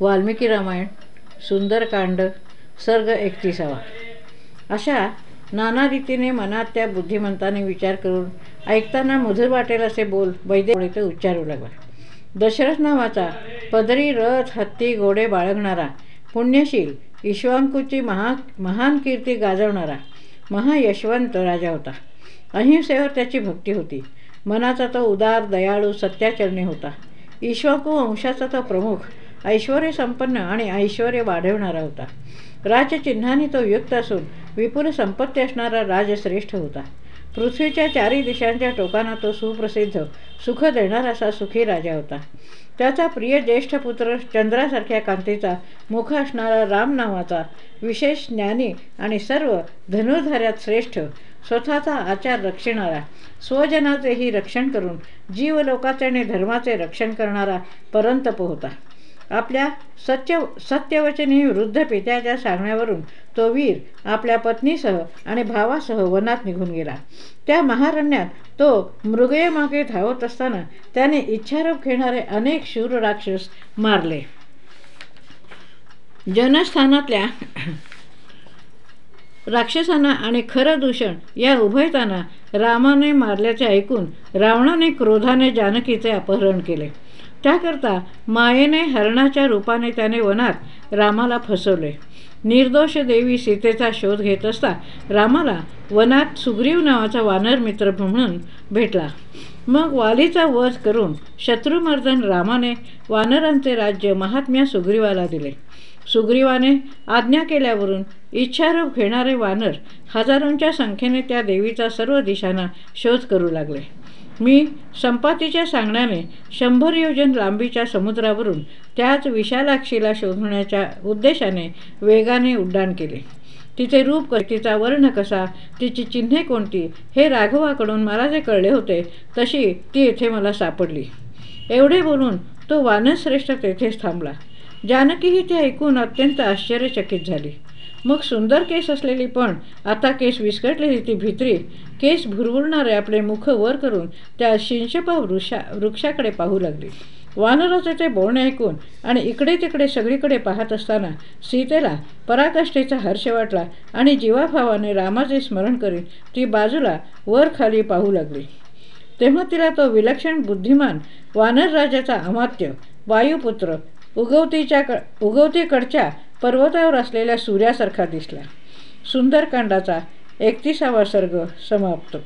वाल्मिकी रामायण सुंदरकांड सर्ग एकतीसावा. अशा नाना रीतीने मनात त्या बुद्धिमंताने विचार करून ऐकताना मधुर वाटेल असे बोल वैद्य उच्चारू लागला. दशरथ नावाचा पदरी रथ हत्ती घोडे बाळगणारा पुण्यशील ईश्वांकूची महा महान कीर्ती गाजवणारा महायशवंत राजा होता. अहिंसेवर त्याची भक्ती होती. मनाचा तो उदार दयाळू सत्याचरणी होता. ईश्वाकू वंशाचा तो प्रमुख. ऐश्वर संपन्न आणि ऐश्वर वाढवणारा होता. राजचिन्हाने तो युक्त असून विपुल संपत्ती असणारा राजश्रेष्ठ होता. पृथ्वीच्या चारी दिशांच्या टोकांना तो सुप्रसिद्ध सुख देणारा असा सुखी राजा होता. त्याचा प्रिय ज्येष्ठ पुत्र चंद्रासारख्या कांतीचा मुख असणारा राम नावाचा विशेष ज्ञानी आणि सर्व धनुर्धाऱ्यात श्रेष्ठ स्वतःचा आचार रक्षणारा स्वजनाचेही रक्षण करून जीवलोकाचे आणि धर्माचे रक्षण करणारा परंतप होता. आपल्या सत्य सत्यवचनी वृद्ध पित्याच्या सांगण्यावरून तो वीर आपल्या पत्नीसह आणि भावासह वनात निघून गेला. त्या महारण्यात तो मृगयमागे धावत असताना त्याने इच्छारोप घेणारे अनेक शूर राक्षस मारले. जनस्थानातल्या राक्षसांना आणि खरं दूषण या उभयताना रामाने मारल्याचे ऐकून रावणाने क्रोधाने जानकीचे अपहरण केले. त्याकरता मायेने हरणाच्या रूपाने त्याने वनात रामाला फसवले. निर्दोष देवी सीतेचा शोध घेत असता रामाला वनात सुग्रीव नावाचा वानर मित्र म्हणून भेटला. मग वालीचा वध करून शत्रुमर्दन रामाने वानरांचे राज्य महात्म्या सुग्रीवाला दिले. सुग्रीवाने आज्ञा केल्यावरून इच्छारूप घेणारे वानर हजारोंच्या संख्येने त्या देवीचा सर्व दिशांना शोध करू लागले. मी संपातीच्या सांगण्याने शंभर योजन लांबीच्या समुद्रावरून त्याच विशालाक्षीला शोधण्याच्या उद्देशाने वेगाने उड्डाण केले. तिचे रूप तिचा वर्ण कसा तिची चिन्हे कोणती हे राघवाकडून मला जे कळले होते तशी ती येथे मला सापडली. एवढे बोलून तो वानश्रेष्ठ तेथेच थांबला. जानकीही ते ऐकून अत्यंत आश्चर्यचकित झाली. मग सुंदर केस असलेली पण आता केस विस्कटलेली ती भित्री केस भुरभुरणारे आपले मुख वर करून त्या शिंशपा वृक्षा वृक्षाकडे पाहू लागली. वानराचे ते बोलणे ऐकून आणि इकडे तिकडे सगळीकडे पाहत असताना सीतेला पराकाष्ठेचा हर्ष वाटला आणि जीवाभावाने रामाचे स्मरण करीत ती बाजूला वर खाली पाहू लागली. तेव्हा तिला तो विलक्षण बुद्धिमान वानर राजाचा अमात्य वायुपुत्र उगवतीच्या क उगवतीकडच्या पर्वतावर असलेल्या सूर्यासारखा दिसला. सुंदरकांडाचा एकतीसावा सर्ग समाप्त.